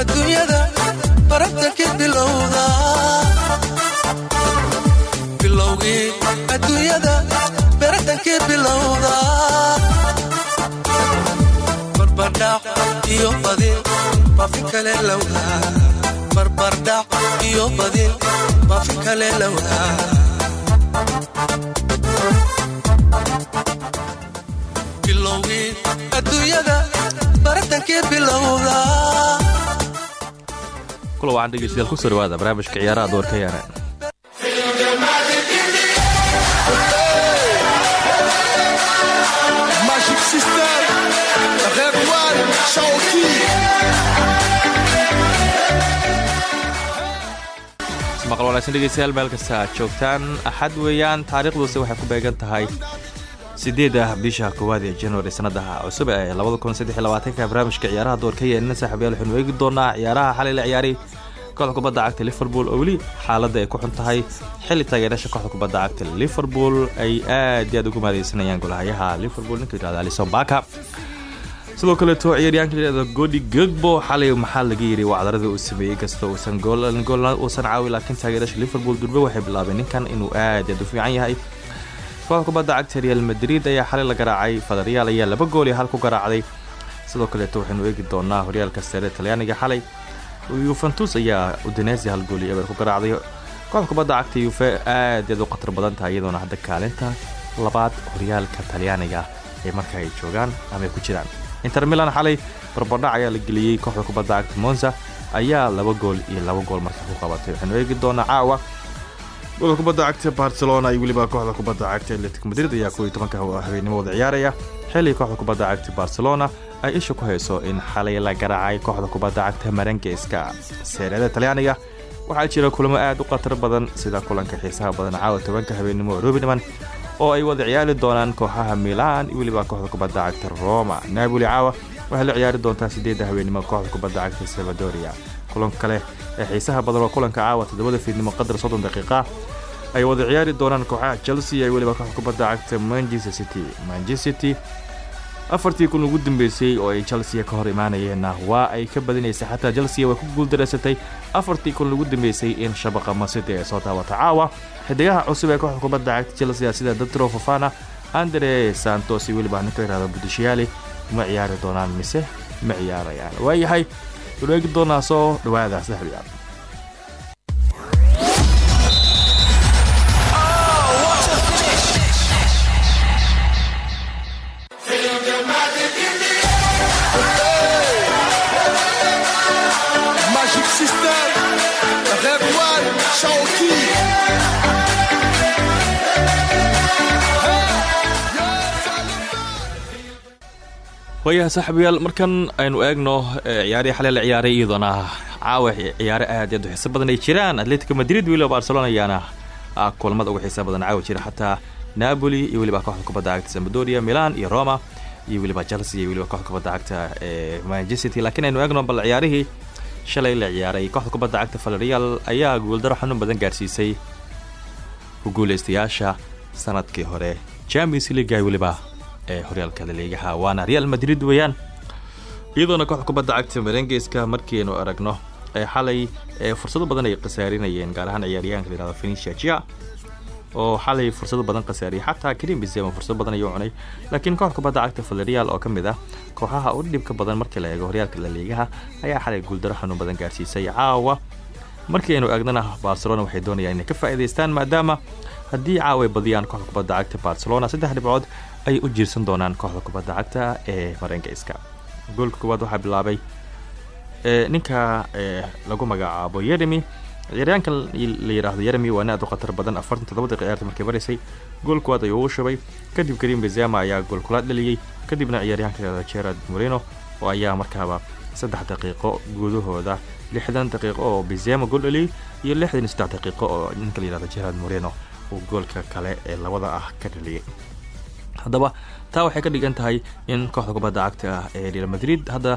adduunyada baratankii bilowda bilowgii adduunyada baratankii bilowda barbardhac iyo badin bafi kale lowdaa barbardhac iyo badin bafi kale lowdaa bilowgii adduunyada kula waxaan dhegeystayaal ku soo dhawaada barnaamijka ciyaaraha doorka Shawty. maqal wanaagsan dhegeystayaal meel kasta aad joogtaan axad weeyaan taariikhduuse waxay ku beegan tahay sideeda bisha koowaad ee januari sanadaha cusub ee labadakunsadelabaatanka barnaamijka ciyaaraha doorka yeelina saaxiibyaal waxaynu eegi doonaa ciyaaraha xalay la ciyaaray kooxda kubadda cagta liverpool oo weli xaaladda ay ku xun tahay xilli taageerasha kooxda kubadda cagta liverpool ay aad iyo aad ugu maadeysanayaan golahayaha liverpool ninka yidhahda alison baka sidoo kaleeto ciyaaryahanka layihahdo godi gegbo xalay maxaa laga yiri wacdaradii uu sameeyey kasta uusan goolna uusan caawi laakiin taageerasha liverpool durbe waxay bilaabeen ninkan inuu aad aad u fiican yahay kooxda kubadda cagta real madrid ayaa xalay la garaacay fadariyaal ayaa laba gool iyo hal ku garaacday. Sidoo kaleeto waxaynu eegi doonaa horyaalka sare talyaaniga xalay. Yuventus ayaa udinesi hal gool iyo eber ku garaacday. Kooxda kubadda cagta yuve aad aad u khatar badan tahay iyadoona hadda kaalinta. Labaad horyaalka talyaaniga ee marka ay joogaan ama ay ku jiraan. Inter milan xalay barbardhac ayaa la geliyey. Kooxda kubadda cagta monza ayaa laba gool iyo laba gool marka ku qabatay. Waxaynu eegi doonaa caawa goolka kubadda cagta barcelona iyo weliba kooxda kubadda cagta atletic madrid ayaa kuwii tobanka habeenimo wada ciyaaraya. Xilli kooxda kubadda cagta barcelona ay isha ku hayso in xalay la garaacay kooxda kubadda cagta marangeska seereeda talyaaniga. Waxaa jira kulamo aad u khatar badan sida kulanka xiisaha badan caawa tobanka habeenimo robinman oo ay wada ciyaari doonaan kooxaha milan iyo weliba kooxda kubadda cagta roma. Napoli caawa waxay la ciyaari doontaa sideedda habeenimo kooxda kubadda cagta salvadoria kulanka kale ee xiisaha badan waa kulanka caawa toddobada fiidnimo qadar soddon daqiiqa ay wada ciyaari doonaan kooxaha chelsea iyo weliba kooxda kubadda cagta manchester city. Manchester city afartii kun ugu dambeysay oo ay chelsea ka hor imaanayeenna. Waa ay ka badinaysay xataa chelsea way ku guuldareysatay afartii kun ugu dambeysay in shabaqa masiti ay soo daawata caawa xidigaha cusub ee kooxda kubadda cagta chelsea sida datro fofana andre santos iyo weliba ninka yihahda budishiyaali ma ciyaari doonaan mise ma ciyaarayaan waayahay wanu eegi doonaa soo dhawaada saxbiyaal Magic System, Red One, Shawty. waayaha saaxiibayaal markan aynu eegno ciyaarihii xalay la ciyaaray iyadoona caawa ciyaare aad aad u xiiso badan ay jiraan. Atletico madrid weliba barcelona ayaana kulamada uga xiisa badan caawa jira. Xataa napoli iyo weliba kooxda kubadda cagta sambadoria milan iyo roma iyo weliba chelsea iyo weliba kooxda kubadda cagta ee manchester laakiin aynu eegno bal ciyaarihii shalay la ciyaaray. Kooxda kubadda cagta valerial ayaa guuldaro xanuun badan gaarsiisay ku guuleystayaasha sannadkii hore. Champions league ay weliba ee horyaalka laliigaha waana real madrid weeyaan. Iyadoona kooxda kubadda cagta marengeska markiaynu aragno ee xalay fursado badan ay khasaarinayeen gaar ahaan ciyaaryahanka la yihahdo fenicia jia oo xalay fursado badan khasaariyay. Xataa karim benzema fursado badan ayuu cunay. Laakiin kooxda kubadda cagta valerial oo ka mid ah kooxaha u dhibka badan markii la eego horyaalka laliigaha ayaa xalay guuldaro xanuun badan gaarsiisay. Caawa markii aynu eegnana barcelona waxay doonayaan inay ka faa'iidaystaan maadaama haddii caawa badiyaan kooxda kubadda cagta barcelona saddex dhibcood ayay u jiirsan doonaan kooxda kubadda cagta ee marengeyska goolka koowaad waxaa bilaabay ninka lagu magacaabo yeremi ciyaaryaanka la yidhaahdo yeremi waa nin aad u khatar badan afartan toddoba daqiiqa ciyaarta markay maraysay gool koowaad ayuu ugu shubay. Kadib karim benzema ayaa gool kulaad dhaliyey kadibna ciyaaryahanka la gerard moreno oo ayaa markaaba saddex daqiiqo gudahooda lixdan daqiiqo oo benzema gool dhaliyey iyo lixdan saddex daqiiqo oo ninka la yihahdo gerard moreno uu goolka kale ee labada ah ka dhaliyey haddaba taa waxay ka dhigan tahay in kooxda kubadda cagta ee real madrid hadda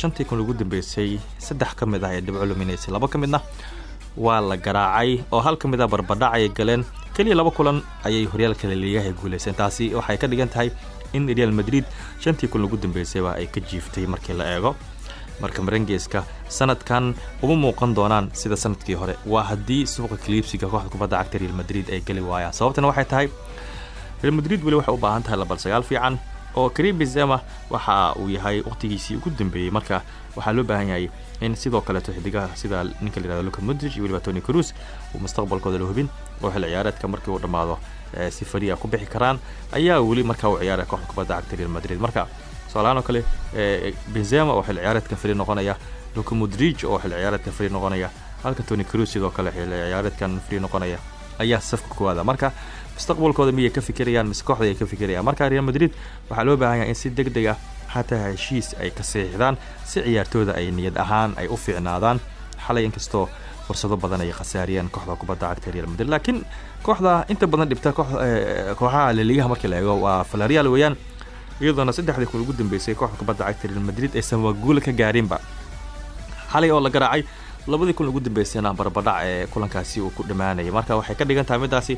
shantii kun ugu dambeysay saddex ka mid ah ee dhibco luminaysay laba ka midna waa la garaacay oo hal ka mid a barbadhac ayay galeen. Keliya laba kulan ayay horyaalka laliigaha guuleyseen taasi waxay ka dhigan tahay in real madrid shantii kun ugu dambeysayba ay ka jiiftay markii la eego marka marengeska sanadkan uma muuqan doonaan sida sannadkii hore. Waa haddii suuqa kaliibsiga kooxda kubadda cagta real madrid ay geli waayaan. Sababtana waxay tahay real madrid weli waxay u baahan tahay labal sagaal fiican oo karim benzema waxa uu yahay waqtigiisii ugu dambeeyey marka waxaa loo baahan yahay in sidoo kaleeto xidigaha sida ninka la yihahdo luka modric iyo weliba tony cruz uu mustaqbalkooda la hubin oo xil ciyaareedka markii uu dhammaado. Si fariya ku bixi karaan ayaa weli markaa u ciyaaraya kooxda kubadda cagta real madrid. Marka tusaalahaan oo kale benzema oo xil ciyaareedkan fari noqonaya luka modric oo xil ciyaareedkan fari noqonaya halka tony cruz sidoo kale xil ciyaareedkan fari noqonaya ayaa safka kuwaada marka mustaqbalkooda miyay ka fikirayaan mise kooxda ay ka fikirayaan? Marka real madrid waxaa loo baahan yahay in si deg deg ah xataa heshiis ay ka seexdaan si ciyaartooda ay niyad ahaan ay u fiicnaadaan. Xalay inkastoo fursado badan ay khasaariyeen kooxda kubadda cagta real madrid. Laakiin kooxda inta badan dhibta kooxaha laligaha markii la eego waa valerial weeyaan iyadoona saddexdii kun ugu dambeysay kooxda kubadda cagta real madrid aysan waaguula ka gaarinba xalay oo la garaacay labadii kun ugu dambeysayna barbadhac ee kulankaasi uu ku dhammaanayay marka waxay ka dhigan tahay midaasi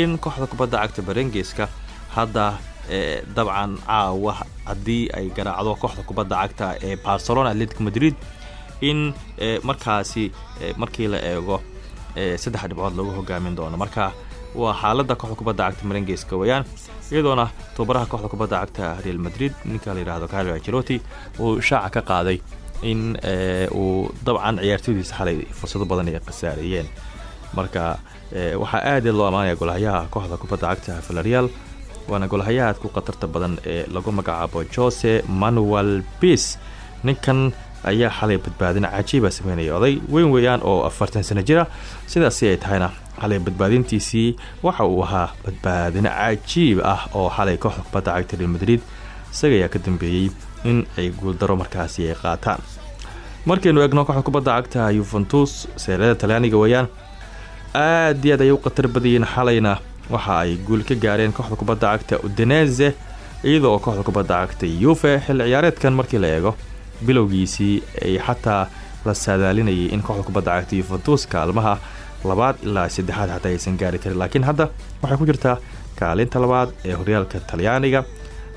in kooxda kubadda cagta barengeska hadda dabcan caawa haddii ay garaacdo kooxda kubadda cagta ee barcelona atletic madrid in markaasi markii la eego saddex dhibcood lagu hogaamin doono. Marka waa xaalada kooxda kubadda cagta marengeska weeyaan iyadoona tobabaraha kooxda kubadda cagta real madrid ninka la yidhahdo carlo ancelotti uu shaaca ka qaaday in uu dabcan ciyaartooydiisa xalay fursado badan ay khasaareeyeen marka waxaa aad loo amaanaya golahayaha kooxda kubadda cagta valerial waana golahayaha aad ku khatarta badan ee lagu magacaabo jose manuel bis ninkan ayaa xalay badbaadin cajiiba sameynaya oday weyn weeyaan oo afartan sano jira. Sidaasi ay tahayna xalay badbaadintiisii waxa uu ahaa badbaadin cajiib ah oo xalay kooxda kubadda cagta real madrid. Isaga ayaa ka dambeeyey in ay guuldaro markaasi ay qaataan. Markaynu eegno kooxda kubadda cagta yuventus seerada talyaaniga weeyaan aad iyo aad ayay u khatar badayiin xalayna waxa ay guul ka gaareen kooxda kubadda cagta udeneze iyada oo kooxda kubadda cagta yuve xilli ciyaareedkan markii la eego. Bilowgiisii ay xataa la saadaalinayay in kooxda kubadda cagta yuventus kaalmaha labaad ilaa saddexaad xataa aysan gaari karin. Laakiin hadda waxay ku jirtaa kaalinta labaad ee horyaalka talyaaniga.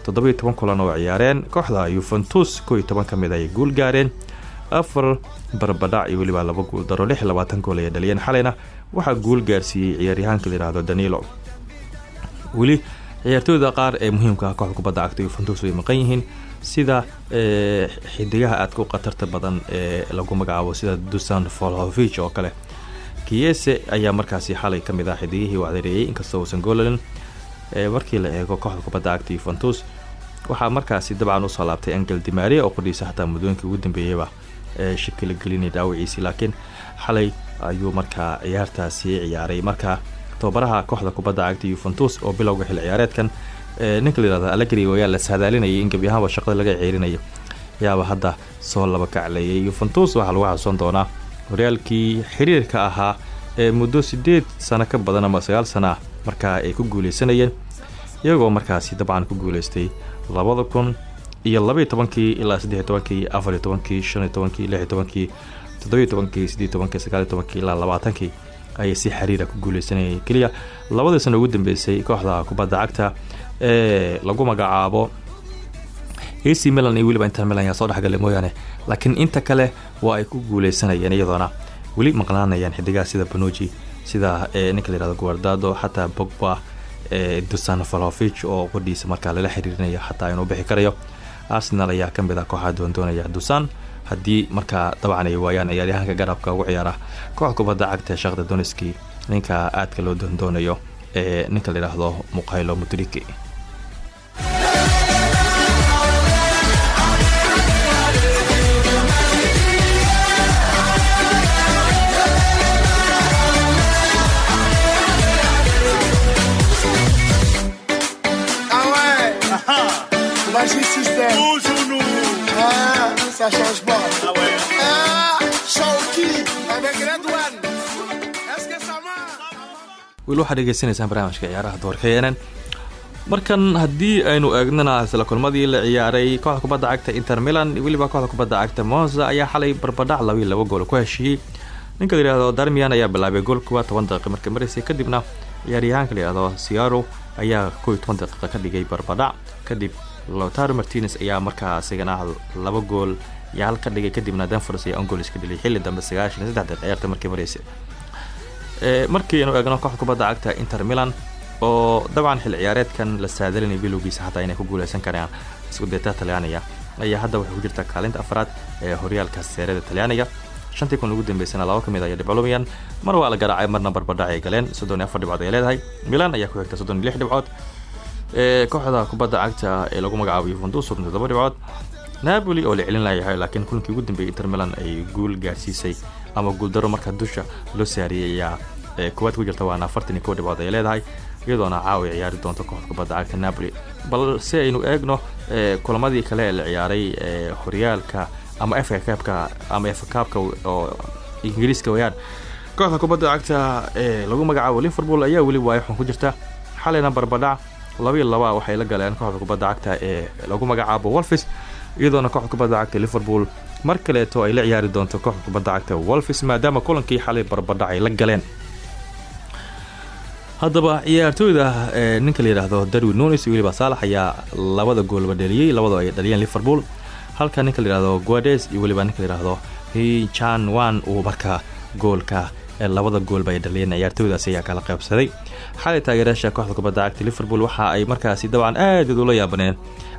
Toddobiyo toban kulan oo ciyaareen kooxda yuventus koo iyo toban ka mid ayay guul gaareen. Afar barbadhac iyo weliba laba guul daro lix labaatan gool ayay dhaliyeen. Xalayna waxaa guul gaarsiiyey ciyaaryahaanka la yidhaahdo danilo. Weli ciyaartooyda qaar ee muhiimka ah kooxda kubadda cagta yuventus way maqan yihiin. Sida xidigaha aadka u khatarta badan ee lagu magacaabo sida dusan volhovich oo kale kiyese ayaa markaasi xalay ka mid ah xidigihii wacdareeyey inkastoo uusan goolalin markii la eego kooxda kubadda cagta yuventus waxaa markaasi dabcan u soo laabtay angel dimaria oo qodhiisa xataa muddooyinkii ugu dambeeyeyba ee shakila gelinay dhaawiciisii laakiin xalay ayuu markaa ciyaartaasi ciyaaray. Marka tababaraha kooxda kubadda cagta yuventus oo bilowga xil ciyaareedkan ninka la yihahdo alegri ayaa la saadaalinayay in gebi ahaanba shaqada laga ceerinayo. Yaaba hadda soo laba kacleeyay yuventus waxaa lagu xasuusan doonaa horyaalkii xiriirka ahaa ee muddo sideed sano ka badan ama sagaal sana ah markaa ay ku guuleysanayeen iyagoo markaasi dabcan ku guuleystay labada kun iyo labaiy tobankii ilaa saddexiy tobankii afariy tobankii shaniy tobankii lixiy tobankii toddobiy tobankii sideed tobankii sagaaliy tobankii ilaa labaatankii ayay si xiriira ku guuleysanayeen keliya labadii sano ugu dambeysay kooxda kubadda cagta ee lagu magacaabo ac milan iyo weliba inter milan ayaa soo dhexgalay mooyaane. Laakiin inta kale waa ay ku guuleysanayeen iyadoona weli maqnaanayaan xidigaha sida banuji sida ninka la yihahdo guardado xataa bogba dusan valovich oo qodhiisa markaa lala xiriirinayo xataa inuu bixi karayo. Arsenal ayaa ka mid ah kooxaa doondoonaya dusan. Haddii markaa dabcan ay waayaan ciyaaryahaanka garabka ugu ciyaara kooxda kubadda cagta shakda doniski ninka aadka loo doondoonayo ee ninka la yidhaahdo muqaylo mudriki Change pas. Ah ouais. Ah, marche weli waxaad dhegeysanaysaan barnaamijka ciyaaraha doorka enen markan haddii aynu eegnana isla kulmadii la ciyaaray kooxda kubadda cagta inter milan weliba kooxda kubadda cagta monza ayaa xalay barbadhac laba iyo laba gool ku heshiiyey. Ninka la yihahdo darmian ayaa bilaabay goolkuwa toban daqiiqa markay maraysay kadibna ciyaaryahaanka la yihahdo siaro ayaa kow iyo toban daqiiqa ka dhigay barbadhac. Kadib lotaro martinez ayaa markaa isigana laba gool yaa hal ka dhigay kadibna danfors ayaa ongol iska dheliyay xilli dambe sagaashan iyo saddex ciyaarta markii maraysay markiinu eegno kooxda kubadda cagta inter milan oo dabcan xilli ciyaareedkan la saadalinay bilowgiisa xataa inay ku guuleysan karaan iskudeeta talyaaniga. Ayaa hadda waxay ku jirtaa kaalinta afraad ee horyaalka seerada talyaaniga. Shantii kun ugu dambeysana laba ka mid ayay dhibcolumayaan mar waa la garaacay marna barbadhac ay galeen. Soddon iyo afar dhibcood ay leedahay. Milan ayaa ku xigta soddon iyo lix dhibcood. Kooxda kubadda cagta ee lagu magacaabo yuventus soddon toddoba dhibcood napoli oo la celin layahay laakiin kulankii ugu dambeeyay inter milan ay guul gaarsiisay ama guuldaro marka dusha loo saariyay ayaa koowaad ku jirta waana afartan iyo kow dhibcood ay leedahay iyadoona caawi ciyaari doonto kooxda kubadda cagta napoli. Bal aynu eegno kulamadii kale ee la ciyaaray horyaalka ama f kabka ama f kaabka oo ingiriiska wayaan kooxda kubadda cagta ee lagu magacaabo liverpool ayaa weli waayo xun ku jirta. Xalayna barbadhac laba iyo laba waxay la galeen kooxda kubadda cagta ee lagu magacaabo wolfis iyadoona kooxda kubadda cagta liverpool mar kaleeto ay la ciyaari doonto kooxda kubadda cagta wolfis maadaama kulankii xalay barbadhac ay la galeen. Haddaba ciyaartooyda ninka la yidhaahdo darwin nunis weliba saalax ayaa labada goolba dheliyey labadoo ay dhaliyeen liverpool. Halka ninka la yihahdo guades iyo weliba ninka la yihahdo jan wan uu markaa goolka labada goolba ay dhaliyeen ciyaartooydaasi ayaa kala qaybsaday. Xalay taageerayaasha kooxda kubadda cagta liverpool waxa ay markaasi dabcan aad ula yaabaneen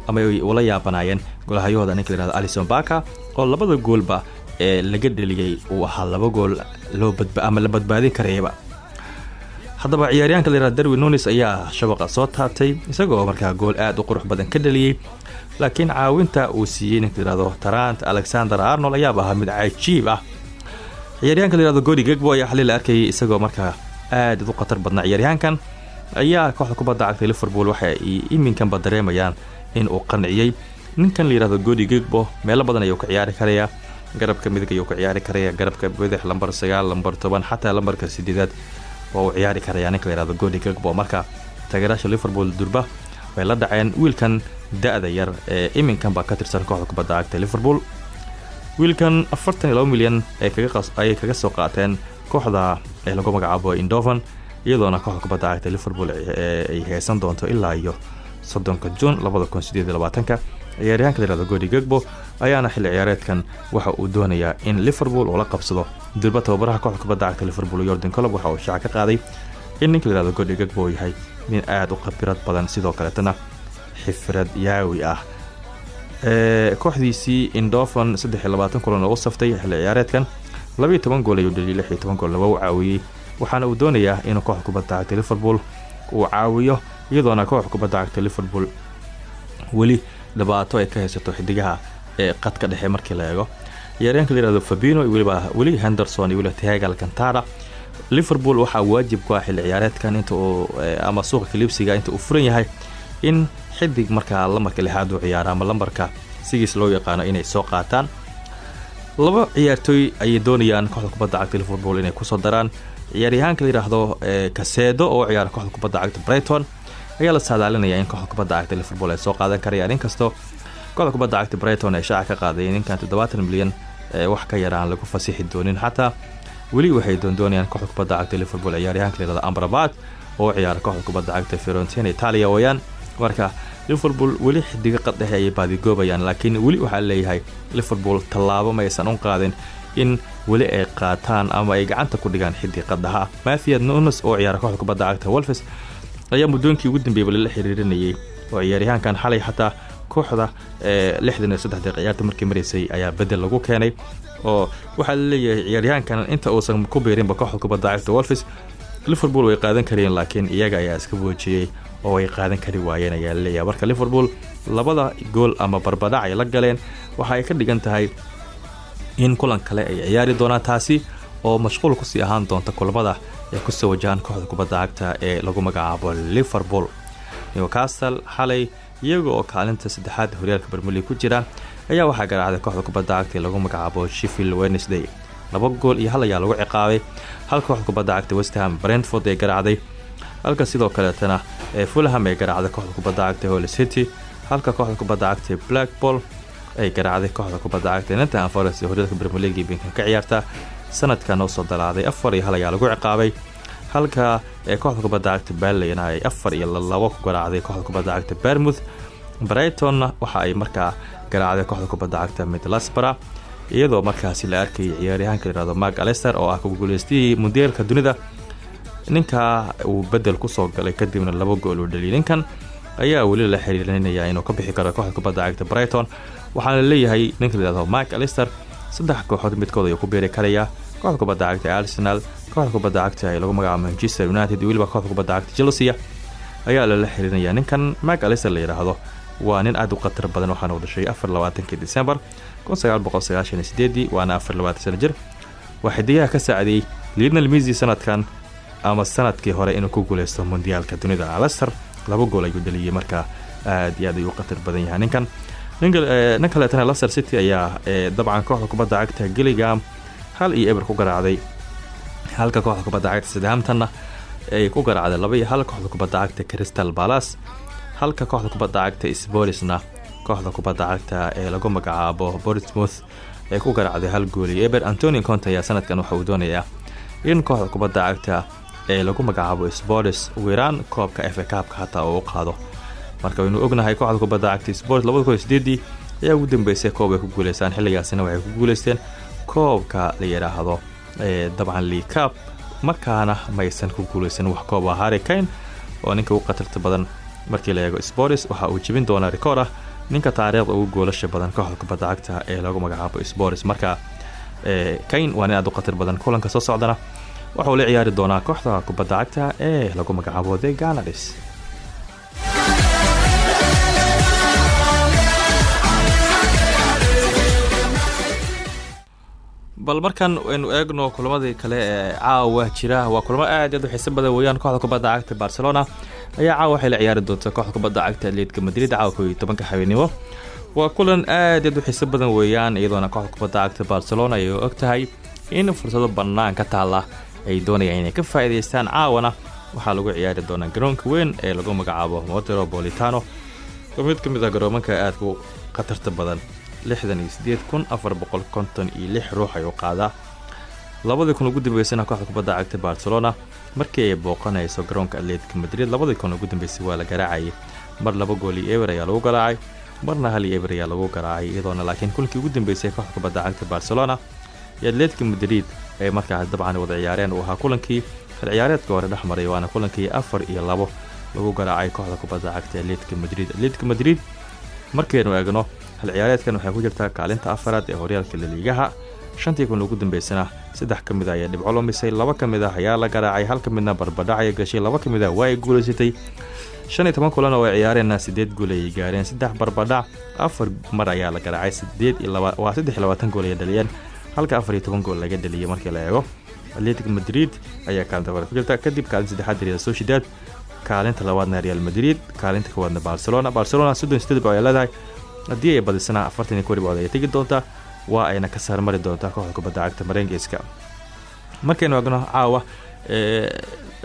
ama ay ula yaabanaayeen golahayahooda ninka la yihahdo alison baka oo labada goolba ee laga dheliyey uu ahaa laba gool loo ama la badbaadin karayaba haddaba ciyaaryahanka la yihahdo darwin nunis ayaa shabaqa soo taabtay isagoo markaa gool aad u qurux badan ka dhaliyey laakiin caawinta uu siiyey ninka layihahdo tarant alexander arnold ayaaba ahaa mid cajiib ah ciyaaryahanka la yihahdo godi gegbo ayaa xalii la arkayay isagoo markaa aad u khatar badnaa ciyaaryahankan. Ayaa kooxda kubadda cagta liverpool waxa ay iminkanba dareemayaan in uu qanciyey ninkan la yihahdo godi gegbo meelo badan ayuu ka ciyaari karayaa garabka midig ayuu ka ciyaari karaya. Garabka bidix lambar sagaal lambar toban xataa lambarka sideedaad waa uu ciyaari karaya. Ninka la yihahdo godi gegbo marka taageeraasha liverpool durba way la dhaceen wiilkan da-da yar ee iminkanba ka tirsan kooxda kubadda cagta liverpool wiilkan afartan iyo laba milyan ayay kaga soo qaateen kooxda ee lagu magacaabo indovan iyadoona kooxda kubadda cagta liverpool ay heesan doonto ilaa iyo soddonka juun labada kun sideed labaatanka. Ciyaaryahanka layihahdo godi gegbo ayaana xilli ciyaareedkan waxa uu doonayaa in liverpool uu la qabsado. Durba tababaraha kooxda kubadda cagta liverpool yordan colob waxa uu shaaca ka qaaday in ninka layihahdo godi gegbo yahay nin aada u khabirad badan sidoo kaleetana xifrad yaawi ah kooxdiisii indofan saddex iyo labaatan kulan oo saftay xilli ciyaareedkan labayo toban gool ayuu dhaliyay lix iyo toban goolna waa u caawiyey. Waxaana uu doonayaa inuu kooxda kubadda cagta liverpool. Uu caawiyo iyadoona kooxda kubadda cagta liverpool. Weli dhibaato ay ka haysato xidigaha ee qadka dhexe markii la eego. Ciyaaryahanka la yihahdo fabino weliba weli henderson iyo weliba alcantara. Liverpool waxaa waajib ku ah xilli ciyaareedkan inta uu ama suuqa kalibsiga inta uu furan yahay in xidig markaa lambarka lixaad uu ciyaara ama lambarka sigiis loo yaqaano inay soo qaataan. Laba ciyaartooy ayay doonayaan kooxda kubadda cagta liverpool inay ku soo daraan. Ciyaaryahaanka la yidhaahdo kaseedo oo ciyaara kooxda kubadda cagta brighton ayaa la saadaalinaya in kooxda kubadda cagta liverpool ay soo qaadan karayaan. Inkastoo kooxda kubadda cagta brighton ay shaaca ka qaaday ninkan toddobaatan milyan wax ka yar aan lagu fasixi doonin. Xataa weli waxay doondoonayaan kooxda kubadda cagta liverpool. Ciyaaryahanka la yihahdo amrabat oo ciyaara kooxda kubadda cagta fiorentina italia wayaan marka liverpool weli xidiga qaddhexe ayay baadigoobayaan laakiin weli waxaa leeyahay liverpool tallaabo ma aysan u qaadin in weli ay qaataan ama ay gacanta ku dhigaan xidig qadhaha mathiad nunes oo ciyaara kooxda kubadda cagta wolfes ayaa muddooyinkii ugu dambeeyba lala xiriirinayay. Oo ciyaaryahaankan xalay xataa kooxda lixdan iyo saddex daqiiq ciyaarta markii maraysay ayaa bedel lagu keenay oo waxaa la leeyahay ciyaaryahaankan inta uusan ku biirinba kooxda kubadda cagta wolfes liverpool way qaadan kareen laakiin iyaga ayaa iska woojiyey oo ay qaadan kari waayeen ayaa la leeyahay marka liverpool labada gool ama barbadhac ay la galeen waxa ay ka dhigan tahay in kulan kale ay ciyaari doonaan. Taasi oo mashquul ku sii ahaan doonta kulamada ay ku soo wajahaan kooxda kubadda cagta ee lagu magacaabo liverpool. Newcastle xalay iyaga oo kaalinta saddexaad horyaalka bermeli ku jira ayaa waxaa garaacday kooxda kubadda cagta ee lagu magacaabo sheffield wednesday. Laba gool iyo hal ayaa lagu ciqaabay. Hal kooxda kubadda cagta westham brentford ee garaacday halka sidoo kaleetana ee fulham ay garaacday kooxda kubadda cagta holy city halka kooxda kubadda cagta blackball ay garaacday kooxda kubadda cagta nottingham forest ee horyaalka league binkan ka ciyaarta. Sanadkan oo soo dalaaday afar iyo hal ayaa lagu ciqaabay. Halka ee kooxda kubadda cagta berlin ay afar iyo labo ku garaacday kooxda kubadda cagta bermouth brightonna waxa ay markaa garaacday kooxda kubadda cagta midlasbara iyadoo markaasi la arkayay ciyaaryahaanka layihahdo mark alester oo ah guuleystihii mundiyeelka dunida ninka uu bedel ku soo galay kadibna laba gool uu dhaliyay ninkan ayaa weli la xiriirinaya inuu ka bixi karo kooxda kubadda cagta brighton. Waxaana la leeyahay ninka layihahdo mark alester saddex kooxood midkood ayuu ku beeri karayaa kooxda kubadda cagta arsenal kooxda kubadda cagta ee lagu magacaabo manchester united iyo kooxda kubadda cagta chelsea ayaa lala xiriirinaya ninkan mark alester la yidhaahdo waa nin aad u khatar badan waxaana u dhashay afar labaatankii december kun sagaal boqol sagaashan iyo sideedii waana afar labaatan sano jir. Waa ka saacadeeyey lionel misi sanadkan ama sannadkii hore inuu ku guuleysto mundiyaalka dunida alester laba gool ayuu dhaliyey markaa aad iyo aad ayuu u badan yahay. Ninkan nin kaleetana lester city ayaa dabcan kooxda kubadda cagta gilligam hal iyo eber ku garaacday. Halka kooxda kubadda cagta southamptonna ay ku garaacday laba iyo hal kooxda kubadda cagta crystal balas halka kooxda kubadda cagta spolisna kooxda kubadda cagta ee lagu magacaabo bortmouth ee ku garaacday hal gool iyo eber. Antoni conte ayaa sanadkan waxa uu doonayaa in kooxda kubadda cagta ee lagu magacaabo spolis ugu koobka efe kaabka hataa uu u qaado. Marka waynu ognahay kooxda kubadda cagta spolis labada kun iyo sideedii ayaa ugu dambeysay koob ku guuleystaan. Xilligaasina waxay ku guuleysteen koobka la yidhaahdo dabcan liicab markaana maysan ku guuleysan wax koob ah. Harri kane oo ninka ugu khatarta badan markii la eego spolis waxa uu jebin doonaa rikoor ah ninka taariikhda ugu goolasha badan kooxda kubadda cagta ee lagu magacaabo spolis marka kane waa nin aad u khatar badan. Kulanka soo socdana waxauu la ciyaari doonaa kooxda kubadda cagta ee lagu magacaabo the ganadis bal markan aynu eegno kulamadii kale ee caawa jira. Waa kulamo aad aad u xiiso badan weeyaan. Kooxda kubadda cagta barcelona ayaa caawa waxay la ciyaari doonta kooxda kubadda cagta atleetika madrid caawa ko iyo tobanka habeenimo waa kulan aad aad u xiiso badan weeyaan iyadoona kooxda kubadda cagta barcelona ay og tahay in fursado bannaan ka taalla ay doonayaan inay ka faa'iidaystaan caawana. Waxaa lagu ciyaari doonaa garoonka weyn ee lagu magacaabo motero bolitano oo mid ka mid ah garoomanka aadka u khatarta badan lixdan iyo sideed kun afar boqol konton iyo lix ruux ayuu qaadaa. Labadii kun ugu dambeysana kooxda kubadda cagta barcelona markii ay booqanayso garoonka atleetika madrid labadii kun ugu dambeysay waa la garaacayay mar laba gool iyo eber ayaa lagu garaacay marna hal iyo eber ayaa lagu garaacay iyadoona laakiin kunkii ugu dambeysay kooxda kubadda cagta barcelona iyo atleetika madrid ay markaas dabcan wada ciyaareen uu ahaa kulankii hal ciyaareedka hore dhex maray waana kulankii afar iyo labo. Lagu garaacay kooxda kubadda cagta atleetika madrid. Atleetika madrid markaynu eegno hal ciyaareedkan waxay ku jirtaa kaalinta afaraad ee horyaalka laliigaha shantii kun ugu dambeysana saddex ka mid ah ayaa dhibco lumisay laba ka mid ah ayaa la garaacay hal ka midna barbadhacaya gashay laba ka mid ah waa ay guulaysatay shan iyo toban kulan oo ay ciyaareenna sideed gool ayay gaareen saddex barbadhac afar mar ayaa la garaacay sideed iyo laba waa saddex labaatan gool ayay dhaliyeen halka afar iyo toban gool laga dhaliyay markii la eego atletic madrid ayaa kaalinta hore ku kadib kaalinta saddexaad real sociedad. Kaalinta labaadna real madrid. Kaalinta kowaadna barcelona. Barcelona soddon sideed dhibco ay leedahay ay badisana afartan iyo kow dhibcood ayay tegi waa ayna ka saarmari doontaa kooxda kubadda cagta marengeyska markaynu eegno caawa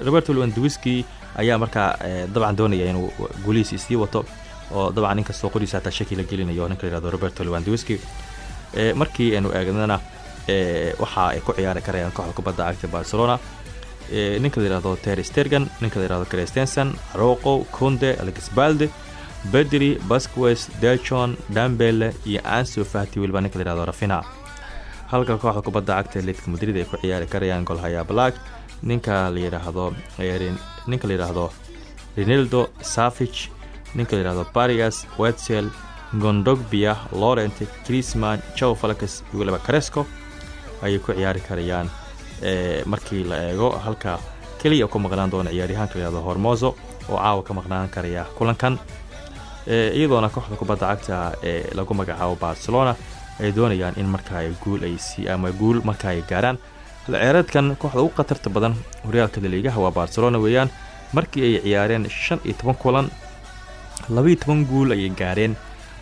roberto lewandowski ayaa markaa dabcan doonaya inuu guulihiisi sii wato oo dabcan ninkastoo qoriisa hataa shaki la gelinayo. Ninka layihahdo roberto lewandowski. Markii aynu eegnana waxa ay ku ciyaari karayaan kooxda kubadda cagta barcelona. Ninka la yihahdo ter stergan ninka la yihahdo christensen roqo conde alexbalde bedri basquez delchon dambele iyo anso fati weliba ninka la yihahdo rafina halka kooxda kubadda cagta atletica madrid ay ku ciyaari karayaan golhaya black. Ninka la yidhaahdo ninka la yidhaahdo renaldo savich ninka la yidhahdo barias wetzel gondogbia laurent crisman jow falakes iyo weliba ayay ku ciyaari karayaan markii la eego halka keliya ku maqnaan doona ciyaaryahaanka la yihahdo hormoso oo caawa ka maqnaan karaya kulankan iyadoona kooxda kubadda cagta ee lagu magacaabo barcelona ay doonayaan in markaa guul ay ama guul markaa ay gaaraan. Halceereedkan kooxda ugu khatarta badan horyaalka laliigaha waa barcelona weeyaan. Markii ay ciyaareen shan iyo toban kulan labaiyo toban guul ayay gaareen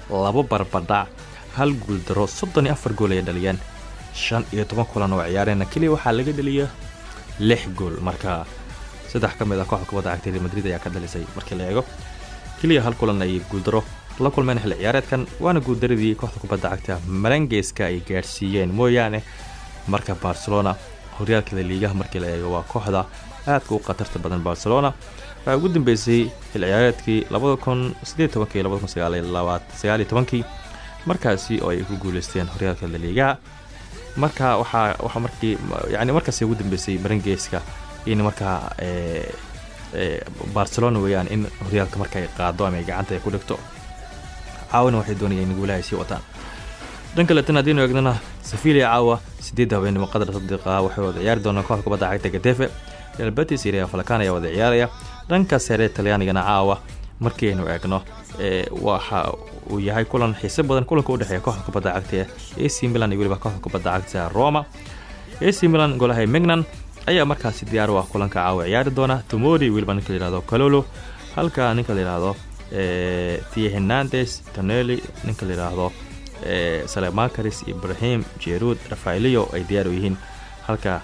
labo barbadhac hal guul daro soddon iyo afar gool ayay dhaliyeen shan iyo toban kulan oo ciyaareenna keliya waxaa laga dhaliya lix gool. Marka saddex ka mid ah kooxda kubadda cagta real madrid ayaa ka dhalisay markii la eego. Keliya hal kulan ayay guuldaro la kulmeen xilli ciyaareedkan waana guuldaradii kooxda kubadda cagta marangeyska ay gaadhsiiyeen mooyaane marka barcelona horyaalka laliigaha markii la eego waa kooxda aadka u khatarta badan barcelona. Waxaa ugu dambeysay xil ciyaareedkii tobankii markaasi oo ay ku guuleysteen horyaalka laliigaha marka waxaa waxaa markii yani markaasi ugu dambeysay barangeeska in markaa ee ee barcelona weeyaan in horyaalka marka ay qaado ama gacanta ay ku dhigto caawina waxay doonayeen in guulaha ay sii wataan. Dhan kaleetana haddiinu eegnana sevilia caawa sideedda habeenimo qadar sadiqa waxay wada ciyaari doonaan kooxda kubadda cagta gadefe real betis iyo real falcán ayaa wada ciyaaraya. Dhanka sare talyaanigana caawa markii aynu eegno ee waxa uu yahay kulan xiise badan kulanka u dhexeeya kooxda kubadda cagta ac milan iyo weliba kooxda kubadda cagta roma. Ac milan golahay megnan ayaa markaasi diyaar u ah kulanka caawa ciyaari doona. Tomori weliba ninka layihahdo kalolo halka ninka layidhahdo tie hernandes toneli ninka layidhaahdo salemakaris ibrahim jerud rafaelio ay diyaar u yihiin. Halka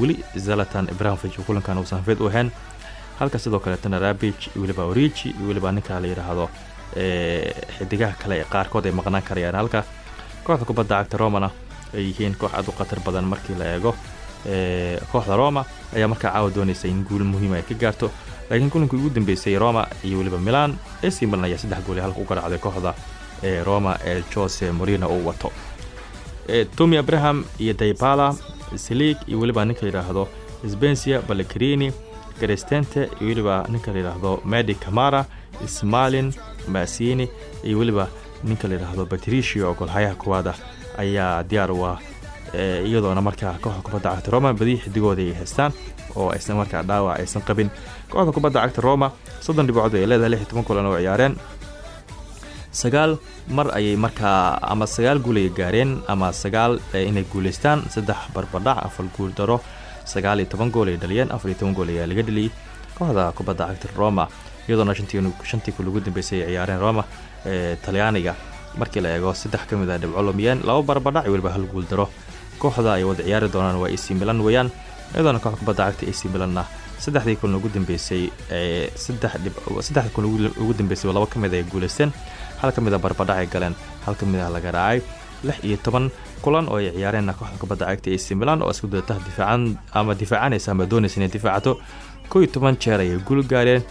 weli zalatan ibrahimovic kulankan uusan fid u ahayn halka sidoo kaleetana rabich weliba origi weliba ninka la yidhaahdo xidigaha kale ee qaarkood ay maqnaan karayaan. Halka kooxda kubadda cagta romana ay yihiin koox aad u khatar badan markii la eego. Kooxda roma ayaa markaa caawa doonaysa in guul muhiima ay ka gaarto. Laakiin kulankii ugu dambeysay roma iyo weliba milan ac milan ayaa saddex gool halka u garaacday kooxda ee roma ee jose morino uu wato. Tomi abraham iyo daybala slig iyo weliba ninka layidhaahdo spensia balekrini garestente iyo weliba ninka layidhaahdo medi camara smalin masini iyo weliba ninka layidhaahdo patricio oo golhayaha koowaada ayaa diyaar u ah iyadoona markaa kooxda kubadda cagta roma badiyi xidigooda ay haystaan oo aysan markaa dhaawac aysan qabin. Kooxda kubadda cagta roma soddon dhibcood ay leedahay lix toban kulan oo ciyaareen. Sagaal mar ayay markaa ama sagaal guul ay gaareen ama sagaal inay guuleystaan saddex barbadhac afar guul daro sagaal iyo toban gool ay dhaliyeen afar iyo toban gool ayaa laga dheliyey kooxda kubadda cagta roma iyadoona shantii kul ugu dambeysay ay ciyaareen roma ee talyaaniga markii la eego saddex ka mid a dhibco lumiyeen laba barbadhac weliba hal guul daro. Kooxda ay wada ciyaari doonaan waa ac milan weeyaan iyadoona kooxda kubadda cagta ac milanna saddexdii kulan ugu dambeysay ee saddex dhib saddexdii kulan ugu dambeysay laba ka mid ay guuleysteen. Hal ka mid a barbadhac ay galeen hal ka mid a laga raacay. Lix iyo toban kulan oo ay ciyaareen kooxda kubadda cagta ac milan oo isku dayata difaacan ama difaacanaysa ama doonaysa inay difaacato. Kow iyo toban jeer ayay guul gaareen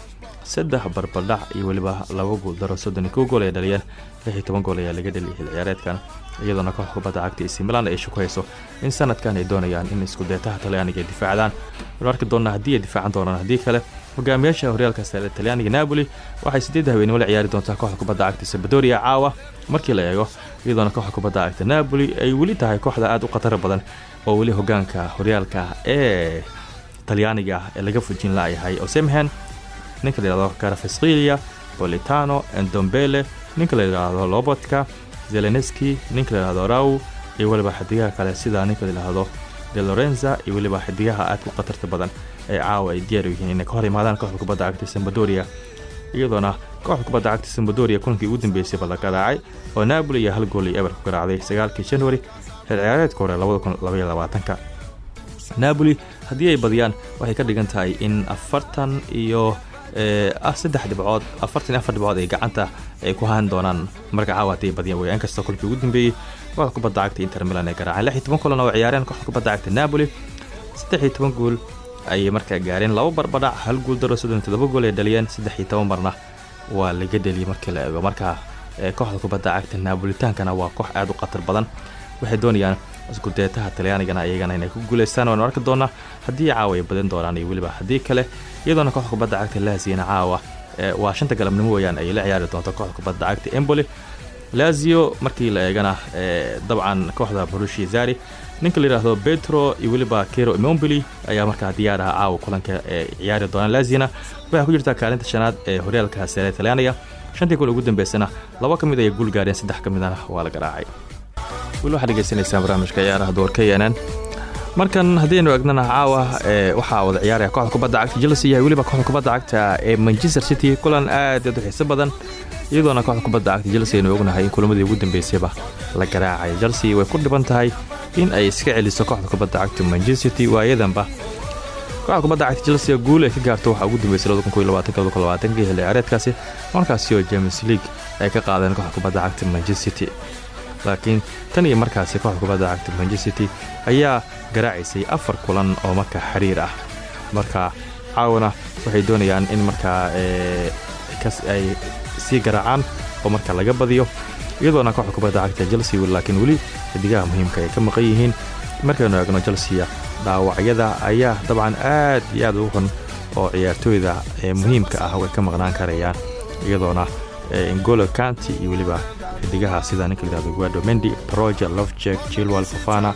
saddex barbadhac iyo weliba laba guul daro soddon kow gool ay dhaliyeen lix toban gool ayaa laga dheliyay xil ciyaareedkan. Iyadoona kooxda kubadda cagta ac milan ay shuku hayso in sanadkan ay doonayaan in isku dayataha talyaaniga ay difaacdaan. Wanu arki doonaa haddii ay difaacan doonaan haddii kale hogaamiyaasha horyaalka sare talyaaniga napoli waxay sideedda habeenimo la ciyaari doontaa kooxda kubadda cagta sabadoria caawa markii la eego. Iyadoona kooxda kubadda cagta napoli ay weli tahay kooxda aad u khatar badan oo weli hogaanka horyaalka ee talyaaniga ee laga fujin la'yahay osemhen ninka la yidhahdo karafesqilia bolitano endombele ninka la yidhaahdo lobotka zelenski ninka la yidhahdo raw iyo weliba xidigaha kale sida ninka la yidhaahdo de lorenza iyo weliba xidigaha aad ku khatarta badan ee caawa ay diyaar u yihiin inay ka hor imaadaan kooxda kubadda cagta sambadoria iyadoona kooxda kubadda cagta sambadoria kulankii ugu dambeysayba la garaacay oo napoli iyo hal gool iyo eber ku garaacday sagaalkii januari xil ciyaareedka hore labada kun labaiyo labaatanka haddii ay badiyaan waxay ka dhigan tahay in afartan iyo saddex dhibcood afartan afar dhibcood ay gacanta ay ku haan doonaan. Marka caawa haddii ay badiyaan weya inkastoo kolkii ugu dambeeyey kooxda kubadda cagta inter milan ay garaaceen. Lix iyo toban kulan oo ciyaareen kooxda kubadda cagta napoli. Saddex iyo toban gool ayay markaa gaareen. Laba barbadhac hal guul daro soddon todoba gool ay dhaliyeen. Saddex iyo toban marna waa laga dheliyey markii la eego. Marka kooxda kubadda cagta napolitaankana waa koox aad u khatar badan. Waxay doonayaan isku deetaha talyaanigana iyagana inay ku guuleystaan waanu arki doonaa. Haddii caawa ay badin doonaan iyo weliba haddii kale iyadoona kooxda kubadda cagta laasiyana caawa. Waa shanta galabnimo weeyaan ay la ciyaari doonto kooxda kubadda cagta emboli lazio markii la eegana dabcan kooxda borushi zari ninka la yidhaahdo petro iyo weliba kero mombili ayaa markaa diyaar ah caawa kulanka ee ciyaari doonaan laziana waxay ku jirtaa kaalinta shanaad ee horyaalka sare talyaaniga shantii kul ugu dambeysana laba ka mid ayay guul gaareen saddex ka midana waa la garaacay weli waxaad dhegeysanaysaan barnaamijka ciyaaraha doorka yeenan markan haddaynu egnana caawa waxaa wada ciyaaraya kooxda kubadda cagta chelsea iyo weliba kooxda kubadda cagta ee manchester city. Kulan aad u xiiso badan iyadoona kooxda kubadda cagta chelsea aynu ognahay in kulamadii ugu dambeysayba la garaacay. Chelsea way ku dhiban tahay in ay iska celiso kooxda kubadda cagta manchester city waayadanba. Kooxda kubadda cagta chelsea guul ay ka gaarto waxaa ugu dambeysay xilli ciyaareedkaasi markaasi oo james league ay ka qaadeen kooxda kubadda cagta manchester city laakiin tan iyo markaasi kooxda kubadda cagta manchester city ayaa garaacaysay afar kulan oo markaa xiriir ah. Marka caawana waxay doonayaan in markaa ay sii garaacaan oo marka laga badiyo iyadoona kooxda kubadda cagta chelsea laakiin weli xidigaha muhiimka ay ka maqan yihiin. Markaynu eegno chelsea dhaawacyada ayaa dabcan aad iyo aad ugu xun oo ciyaartooyda muhiimka ah way ka maqnaan karayaan iyadoona ingolo kanti iyo weliba xidigaha sida ninka layihahdo guado mendi proja lofjek jilwal fofana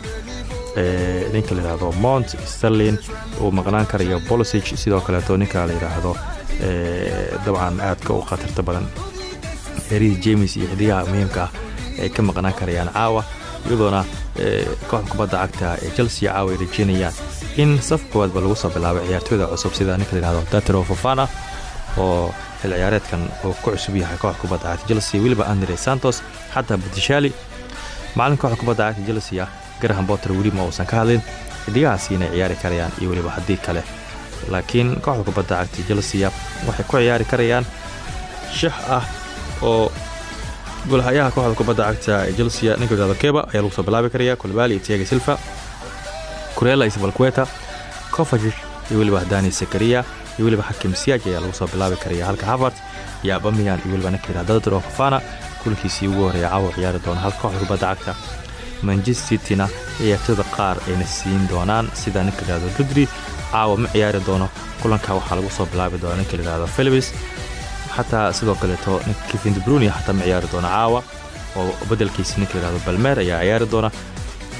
ninka layidhahdo mont sterlin uu maqnaan karayo bolosig sidoo kaleeto ninka la yidhaahdo dabcan aadka u khatarta badan herii james iyo xidigaha muhiimka ah ay ka maqnaan karayaan caawa iyadoona kooxda kubadda cagta ee chelsea caawa ay rajeynayaan in saf koowaadba lagu soo bilaabay ciyaartooyda cusub sida ninka layihahdo datero fofana oo xil ciyaareedkan uu ku cusub yahay kooxda kubadda cagta chelsea weliba andre santos xataa butishali macalin kooxda kubadda cagta chelsea graham botter weli ma uusan ka hadlin. Xidigahaasi ciyaari karayaan iyo weliba haddii kale. Laakiin kooxda kubadda cagta chelsea waxay ku ciyaari karayaan shax ah oo golhayaha kooxda kubadda cagta ee chelsea ninka layihahdo keba ayaa lagu soo bilaabi karaya kulbali iyo tiaga silva kurela iyo sabalkueta iyo weliba dani sakaria iyo weliba xakim siyaaj ayaa lagu soo bilaabi karaya halka havart iyo abamiyan iyo weliba yihahdo dadro fafana kulankiisii ugu horreeya caawa ciyaari doona halka kooxda kubadda cagta. Manchester cityna ciyaartooyda qaar ayna siin doonaan sida ninka layihahdo rudri ma ciyaari doono kulanka waxaa lagu soo bilaabi doona ninka layihahdo philibis xataa sidoo kaleeto ninka kevin debruni xataa ma ciyaari doona caawa oo bedelkiisa ninka balmer ayaa ciyaari doona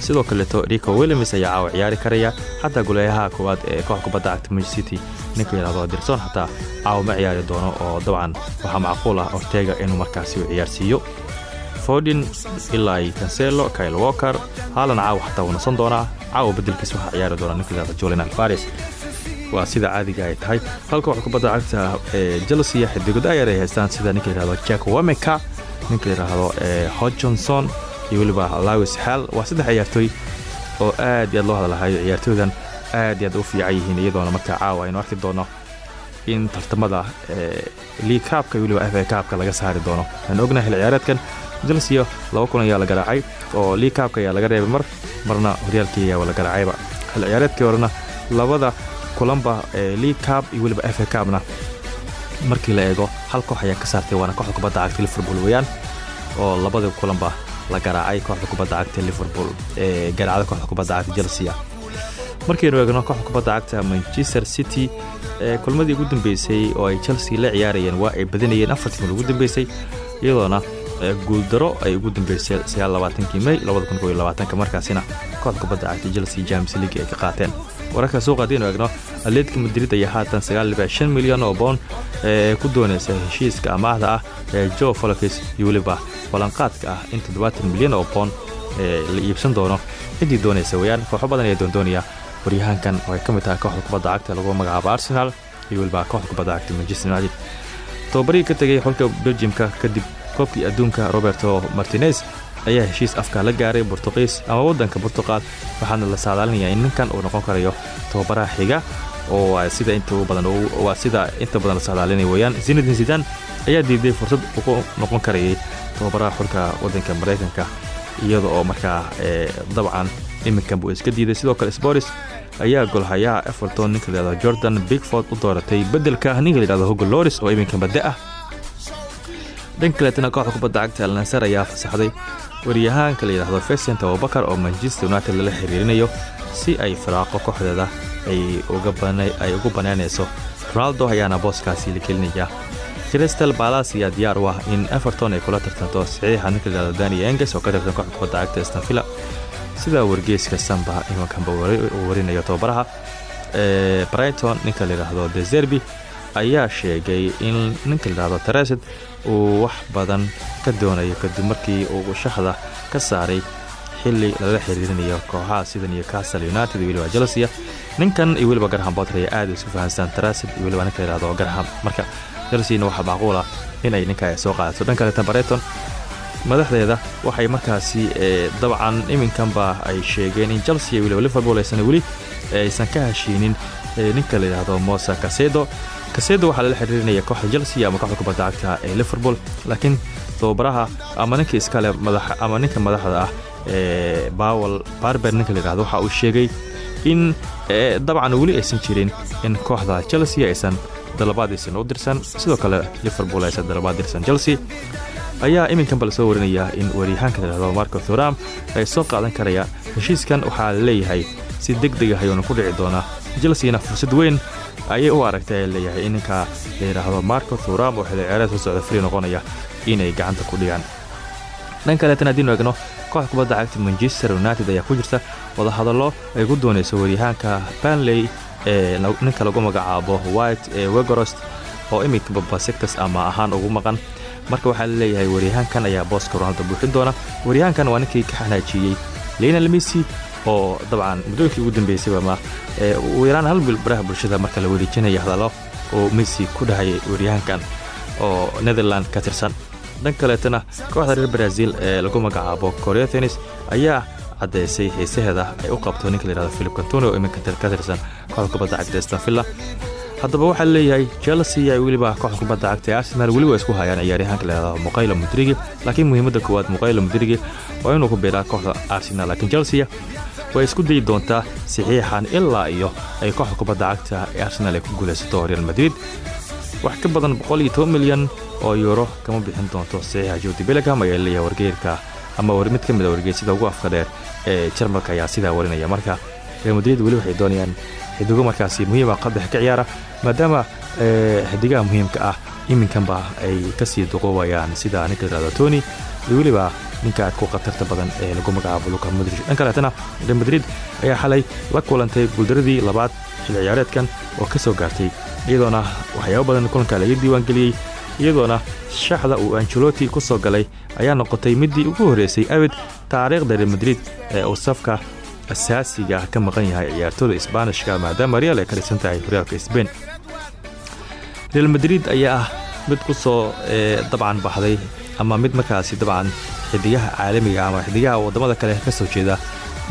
sidoo kaleeto rico williams ayaa caawa ciyaari karaya xataa goleeyaha koowaad ee koox kubadda cagta manchester city. Ninka layihahdo dirson xataa caawa ma ciyaari doono oo dabcan. Waxaa macquul ah ortega inuu markaasi u ciyaarsiiyo fodin ilaa cancelo kyle walker haalan caawa xataa wuu nasan doonaa. Caawa bedelkiis waxaa ciyaari doona ninka layihahdo julian alfares waa sida caadiga ay tahay. Halka wax kubadda cagta ee chelsea xidigo dayar ay haystaan sida ninka layihahdo jack wameka ninka layidhaahdo hodjonson iyo weliba lawis xaal waa saddex ciyaartooy oo aad iyo aad loo ciyaartooydan aad iyo aad u fiican yihiin iyadoona markaa caawa aynu doono in tartamada league kaabka iyo weliba f a kaabka laga saari doono. Waxaanu ognahay xil ciyaareedkan chelsea laba kulan ayaa la garaacay oo league kaabka ayaa laga reebay mar marna horyaalkii ayaa la garaacayba. Xil ciyaareedkii horena labada kulanba league kaab iyo weliba f a kaabna markii la eego hal koox ayaa ka saartay waana kooxda kubadda cagta liverpool weeyaan oo labada kulanba la garaacay kooxda kubadda cagta liverpool ee garaacda kooxda kubadda cagta chelsea markaynu eegno kooxda kubadda cagta manchester city ee kulmadii ugu dambeysay oo ay chelsea la ciyaarayeen waa ay badinayeen afartii mil ugu dambeysay iyadoona guuldaro ay ugu dambeysay sagaallabaatankii mey markaasina kooxda kubadda cagta chelsea james league ay ka qaateen wararka suuqa haddiinu eegno atletica madrid ayaa haatan sagaal milyan oo boon ee ku doonaysa heshiiska amaahda ah ee jo folokis iyo weliba ballanqaadka ah in toddobaatan milyan oo boon ee la iibsan doono. Ciddii doonaysa weyaan kooxo badan ayaa doondoonaya waryahaankan oo ay ka mid tahay kooxda kubadda cagta lagu magacaabo arsenal iyo weliba kooxda kubadda cagta manchester united. Tobabarihii ka tegay xulka beljimka kadib koobkii adduunka roberto martinez ayaa heshiis afka la gaaray bortuqiis ama waddanka burtuqal waxaana la saadaalinayaa in ninkan uu noqon karayo tababaraha xiga oo sida inta badan la saadaalinaya weeyaan. Zinadin zidan ayaa diiday fursad ugu noqon karayay tababaraha xulka waddanka maraykanka iyada oo markaa dabcan iminkan buu iska diiday. Sidoo kale sporis ayaa golhayaha everton ninka layihahdo jordan bigford u dooratay beddelka ninka layihahdo hogo loris oo iminkan badda ah. Dhan kaleetana kooxda kubadda cagta alnansar ayaa fasaxday waryahaanka la yidhahdo fesent abubakar oo manchester united lala xiriirinayo si ay firaaqo kooxdeeda ay ugu banaynayso ronaldo ayaana booskaasi la gelinaya. Crystal balas ayaa diyaar u ah in everton ay kula tartanto saxiixa ninka layihahdo dani enges oo ka tirsan kooxda kubadda cagta stanvilla sida wargeyska samba imankanba uu warinayo tababaraha brighton ninka layidhaahdo dezerbi ayaa sheegay in ninka layidhahdo tereset uu wax badan ka doonayo kadib markii uu shaxda ka saaray xili lala xiriirinayo kooxaha sida newcastle united iyo weliba chelsea. Ninkan iyo weliba garham botter ayaa aad isu fahanstaan tereset iyo weliba ninka layihahdo garham. Marka chelseana waxaa macquul ah inay ninka soo qaadato. Dhan kaleetan brighton madaxdeeda waxay markaasi dabcan iminkanba ay sheegeen in chelsea iyo weliba liverpool aysan weli aysan ka heshiinin ninka layidhahdo mosa kasedo kasedo waxaa lala xiriirinaya kooxda chelsea ama kooxda kubadda cagta ee liverpool laakiin tababaraha ama ninka iskale ama ninka madaxda ah ee bawel barber ninka layidhahdo waxa uu sheegay in dabcan weli aysan jirin in kooxda chelsea aysan dalabaad aysan u dirsan. Sidoo kale liverpool aysan dalabaad dirsan. Chelsea ayaa iminkanba la soo warinaya in weeryahaanka layhahdo marco thuram ay soo qaadan karayaan heshiiskan. Waxaa la leeyahay si deg deg ah ayuuna ku dhici doonaa. Chelseana fursad weyn ayay u aragtay leeyahay in ninka la yidhaahdo marco thuram oo xilli ciyaareed soo socda fri noqonaya inay gacanta ku dhigaan. Dhan kaleetan haddiinu egno kooxda kubadda cagta manchester united ayaa ku jirta wadahadallo ay ku doonayso weeryahaanka banley ee ninka lagu magacaabo white ee wegorost oo iminka babasectas ama ahaan ugu maqan. Marka waxaa la leeyahay weeryahaankan ayaa booska ronaldo buuxin doona. Weeryahaankan waa ninkii ka xanaajiyey leonel messi oo dabcan muddooyinkii ugu dambeysay ama ugu yaraan hal bil baraha bulshada marka la wareejinaya hadallo oo messi ku dhahayay weeryahaankan oo netherland ka tirsan. Dhan kaleetana kooxda reer brazil ee lagu magacaabo korea ayaa caddaysay xiisaheeda ay u qabto ninka la yihahdo philip cantoni oo iminka ka tirsan kooxda kubadda cagta stanvilla haddaba waxaa leeyahay chelsea ay weliba kooxda kubadda cagta ee arsenal weli waa isku hayaan ciyaaryahaanka la yihahdo muqaylo mudrigi laakiin muhiimadda koowaad muqaylo mudrigi waa inuu ku biiraa kooxda arsenal laakiin chelsea way isku dayi doontaa saxiixan ilaa iyo ay kooxda kubadda cagta ee arsenal ay ku guulaysato real madrid. Wax ka badan milyan oo yuuro kama bixin doonto saxiixa judi belegam ayaa leeyahay wargeerka ama mid ka mid a wargeesyada ugu afka dheer ee jarmalka ayaa sidaa warinaya. Marka real madrid weli waxay doonayaan xidigo markaasi muhiima qadax ka ciyaara maadaama xidigaha muhiimka ah iminkanba ay ka sii duqoobayaan sida ninka layihahdo tony iyo weliba ninka aad ku khatarta badan ee lagu magacaabo luka modrij dhan kaleetana real madrid ayaa xalay la kulantay guuldaradii labaad xil ciyaareedkan oo ka soo gaartay iyadoona waxyaabo badan kulanka laga diiwaangeliyey iyadoona shaxda uu angeloti ku soo galay ayaa noqotay middii ugu horreysay abid taariikhda real madrid ee uu safka asaasiga ka maqan yahay ciyaartooda isbaanishka maadaama real ay ka dhisan tahay horyaalka sbain real madrid ayaa ah mid ku soo dabcan baxday ama mid markaasi dabcan xidigaha caalamiga ama xidigaha waddamada kale ka soo jeeda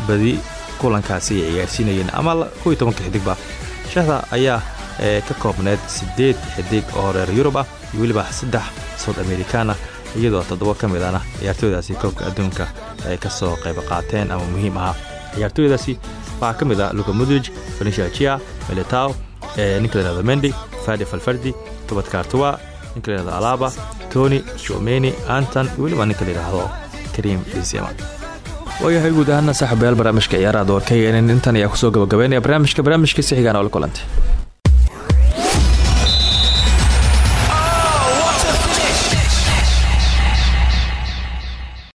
badi kulankaasi ay ciyaarsiinayeen ama kow iyo tobanka xidigba shaxda ayaa ka koobneed siddeed xidig oo reer yurub ah iyo weliba saddex soud amerikaana iyadoo toddoba ka mid ana ciyaartooydaasi koobka adduunka ay ka soo qayb qaateen ama muhiim ahaa. Ciyaartooydaasi waxaa ka mid ah luka mudrij valencia chia melitao ninka la yihahdo mendi fadi falfardi tobad kartuwa ninka la yihahdo alaba tony shomeni anton weliba ninka la yidhaahdo karim benzema. Waayahay guud ahaana saaxiibayaal barnaamijka ciyaaraha doorka intan ayaa ku soo gabagabeynaya barnaamijka. Barnaamijka sixigaan oo la kulantay